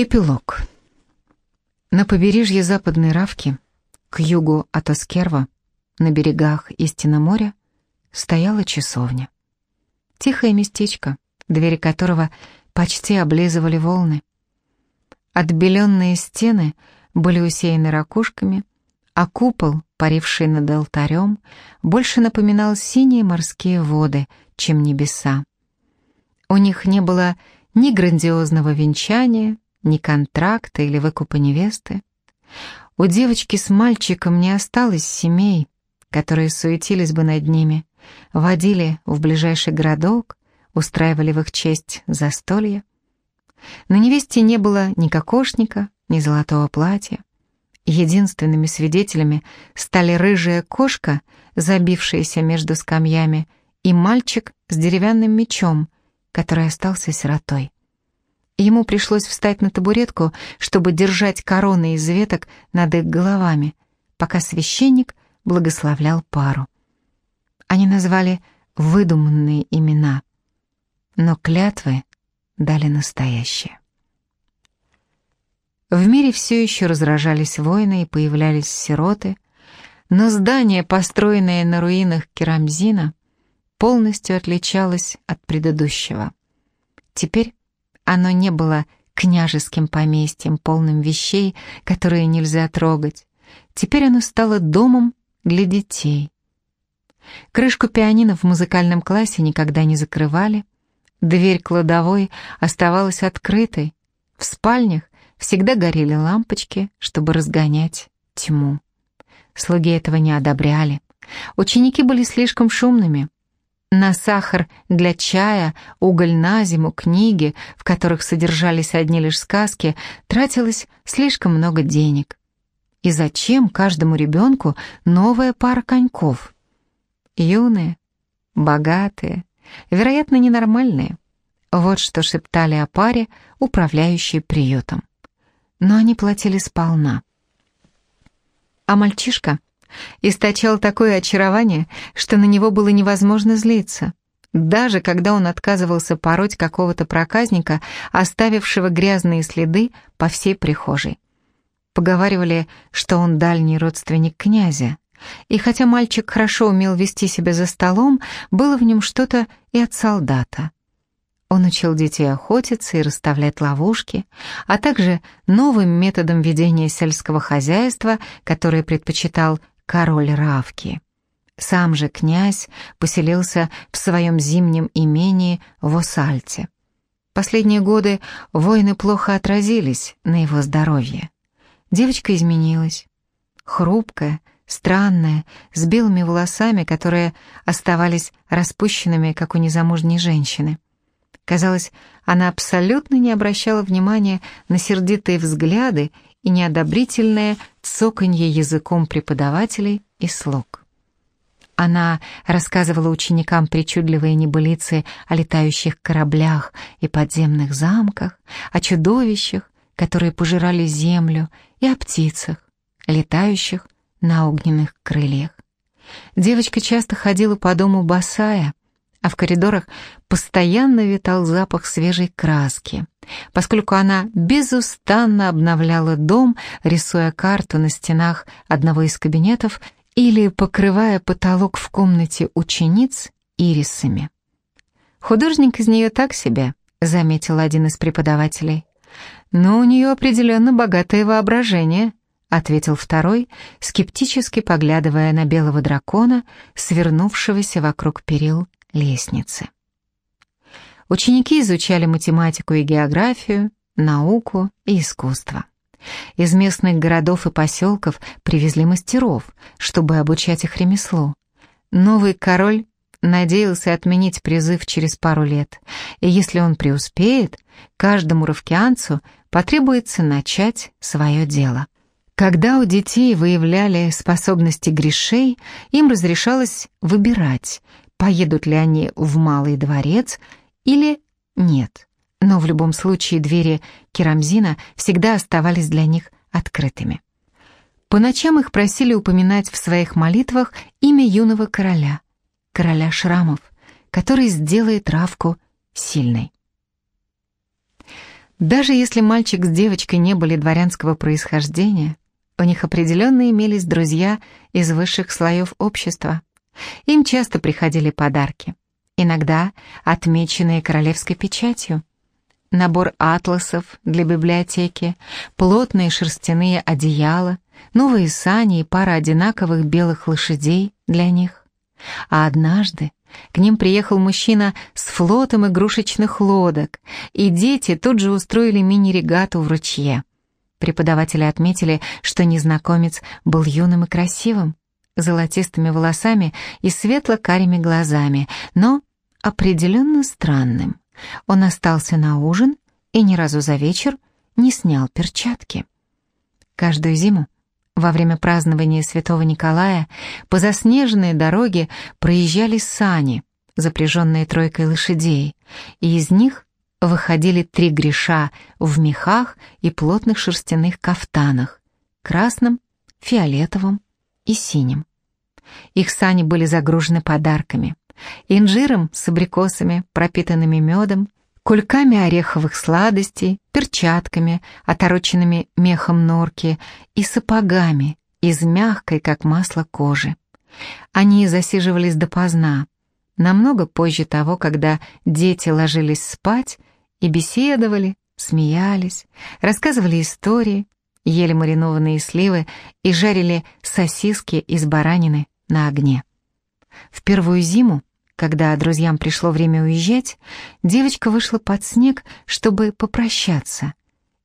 Эпилог. На побережье Западной Равки, к югу от Оскерва, на берегах Истина моря, стояла часовня. Тихое местечко, двери которого почти облизывали волны. Отбеленные стены были усеяны ракушками, а купол, паривший над алтарем, больше напоминал синие морские воды, чем небеса. У них не было ни грандиозного венчания, ни контракта или выкупа невесты. У девочки с мальчиком не осталось семей, которые суетились бы над ними, водили в ближайший городок, устраивали в их честь застолье. На невесте не было ни кокошника, ни золотого платья. Единственными свидетелями стали рыжая кошка, забившаяся между скамьями, и мальчик с деревянным мечом, который остался сиротой. Ему пришлось встать на табуретку, чтобы держать короны из веток над их головами, пока священник благословлял пару. Они назвали выдуманные имена, но клятвы дали настоящие. В мире все еще разражались войны и появлялись сироты, но здание, построенное на руинах Керамзина, полностью отличалось от предыдущего. Теперь оно не было княжеским поместьем, полным вещей, которые нельзя трогать. Теперь оно стало домом для детей. Крышку пианино в музыкальном классе никогда не закрывали. Дверь кладовой оставалась открытой. В спальнях всегда горели лампочки, чтобы разгонять тьму. Слуги этого не одобряли. Ученики были слишком шумными. На сахар для чая, уголь на зиму, книги, в которых содержались одни лишь сказки, тратилось слишком много денег. И зачем каждому ребенку новая пара коньков? Юные, богатые, вероятно, ненормальные. Вот что шептали о паре, управляющей приютом. Но они платили сполна. А мальчишка источал такое очарование, что на него было невозможно злиться. Даже когда он отказывался пороть какого-то проказника, оставившего грязные следы по всей прихожей. Поговаривали, что он дальний родственник князя. И хотя мальчик хорошо умел вести себя за столом, было в нем что-то и от солдата. Он учил детей охотиться и расставлять ловушки, а также новым методом ведения сельского хозяйства, который предпочитал король Равки. Сам же князь поселился в своем зимнем имении в Осальте. Последние годы войны плохо отразились на его здоровье. Девочка изменилась. Хрупкая, странная, с белыми волосами, которые оставались распущенными, как у незамужней женщины. Казалось, она абсолютно не обращала внимания на сердитые взгляды и неодобрительное цоканье языком преподавателей и слуг. Она рассказывала ученикам причудливые небылицы о летающих кораблях и подземных замках, о чудовищах, которые пожирали землю, и о птицах, летающих на огненных крыльях. Девочка часто ходила по дому босая, а в коридорах постоянно витал запах свежей краски, поскольку она безустанно обновляла дом, рисуя карту на стенах одного из кабинетов или покрывая потолок в комнате учениц ирисами. «Художник из нее так себе», — заметил один из преподавателей. «Но у нее определенно богатое воображение», — ответил второй, скептически поглядывая на белого дракона, свернувшегося вокруг перил лестницы. Ученики изучали математику и географию, науку и искусство. Из местных городов и поселков привезли мастеров, чтобы обучать их ремеслу. Новый король надеялся отменить призыв через пару лет, и если он преуспеет, каждому равкианцу потребуется начать свое дело. Когда у детей выявляли способности грешей, им разрешалось выбирать, поедут ли они в Малый дворец или нет. Но в любом случае двери Керамзина всегда оставались для них открытыми. По ночам их просили упоминать в своих молитвах имя юного короля, короля шрамов, который сделает Равку сильной. Даже если мальчик с девочкой не были дворянского происхождения, у них определенно имелись друзья из высших слоев общества. Им часто приходили подарки, иногда отмеченные королевской печатью. Набор атласов для библиотеки, плотные шерстяные одеяла, новые сани и пара одинаковых белых лошадей для них. А однажды к ним приехал мужчина с флотом игрушечных лодок, и дети тут же устроили мини-регату в ручье. Преподаватели отметили, что незнакомец был юным и красивым, золотистыми волосами и светло-карими глазами, но определенно странным. Он остался на ужин и ни разу за вечер не снял перчатки. Каждую зиму во время празднования Святого Николая по заснеженной дороге проезжали сани, запряженные тройкой лошадей, и из них выходили три греша в мехах и плотных шерстяных кафтанах, красном, фиолетовом и синим. Их сани были загружены подарками, инжиром с абрикосами, пропитанными медом, кульками ореховых сладостей, перчатками, отороченными мехом норки и сапогами из мягкой, как масло, кожи. Они засиживались допоздна, намного позже того, когда дети ложились спать и беседовали, смеялись, рассказывали истории, ели маринованные сливы и жарили сосиски из баранины на огне. В первую зиму когда друзьям пришло время уезжать, девочка вышла под снег, чтобы попрощаться,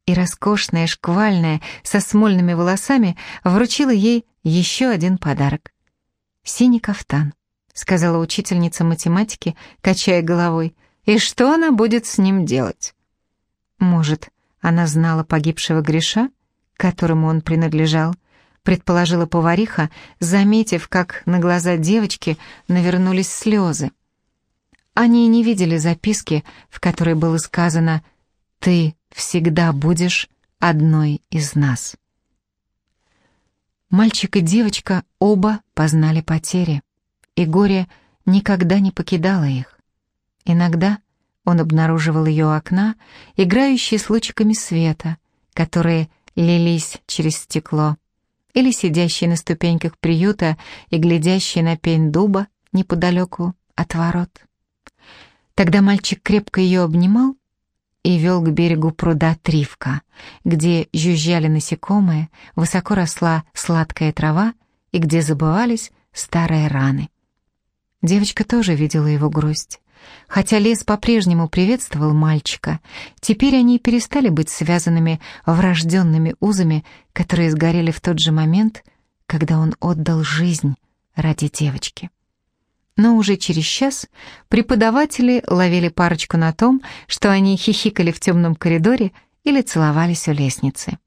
и роскошная, шквальная, со смольными волосами вручила ей еще один подарок. «Синий кафтан», — сказала учительница математики, качая головой. «И что она будет с ним делать?» Может, она знала погибшего Гриша, которому он принадлежал, предположила повариха, заметив, как на глаза девочки навернулись слезы. Они не видели записки, в которой было сказано «Ты всегда будешь одной из нас». Мальчик и девочка оба познали потери, и горе никогда не покидало их. Иногда он обнаруживал ее окна, играющие с лучиками света, которые лились через стекло или сидящий на ступеньках приюта и глядящий на пень дуба неподалеку от ворот. Тогда мальчик крепко ее обнимал и вел к берегу пруда Тривка, где жужжали насекомые, высоко росла сладкая трава и где забывались старые раны. Девочка тоже видела его грусть. Хотя лес по-прежнему приветствовал мальчика, теперь они перестали быть связанными врожденными узами, которые сгорели в тот же момент, когда он отдал жизнь ради девочки. Но уже через час преподаватели ловили парочку на том, что они хихикали в темном коридоре или целовались у лестницы.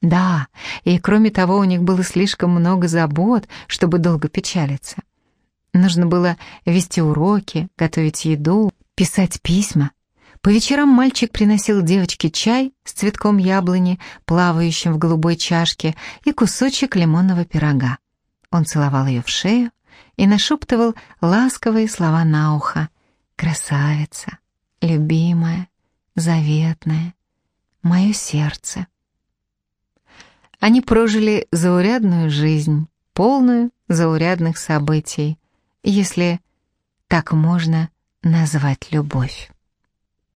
Да, и кроме того, у них было слишком много забот, чтобы долго печалиться. Нужно было вести уроки, готовить еду, писать письма. По вечерам мальчик приносил девочке чай с цветком яблони, плавающим в голубой чашке, и кусочек лимонного пирога. Он целовал ее в шею и нашептывал ласковые слова на ухо. «Красавица, любимая, заветная, мое сердце». Они прожили заурядную жизнь, полную заурядных событий, если так можно назвать любовь.